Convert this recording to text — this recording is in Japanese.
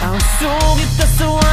I'll soon get the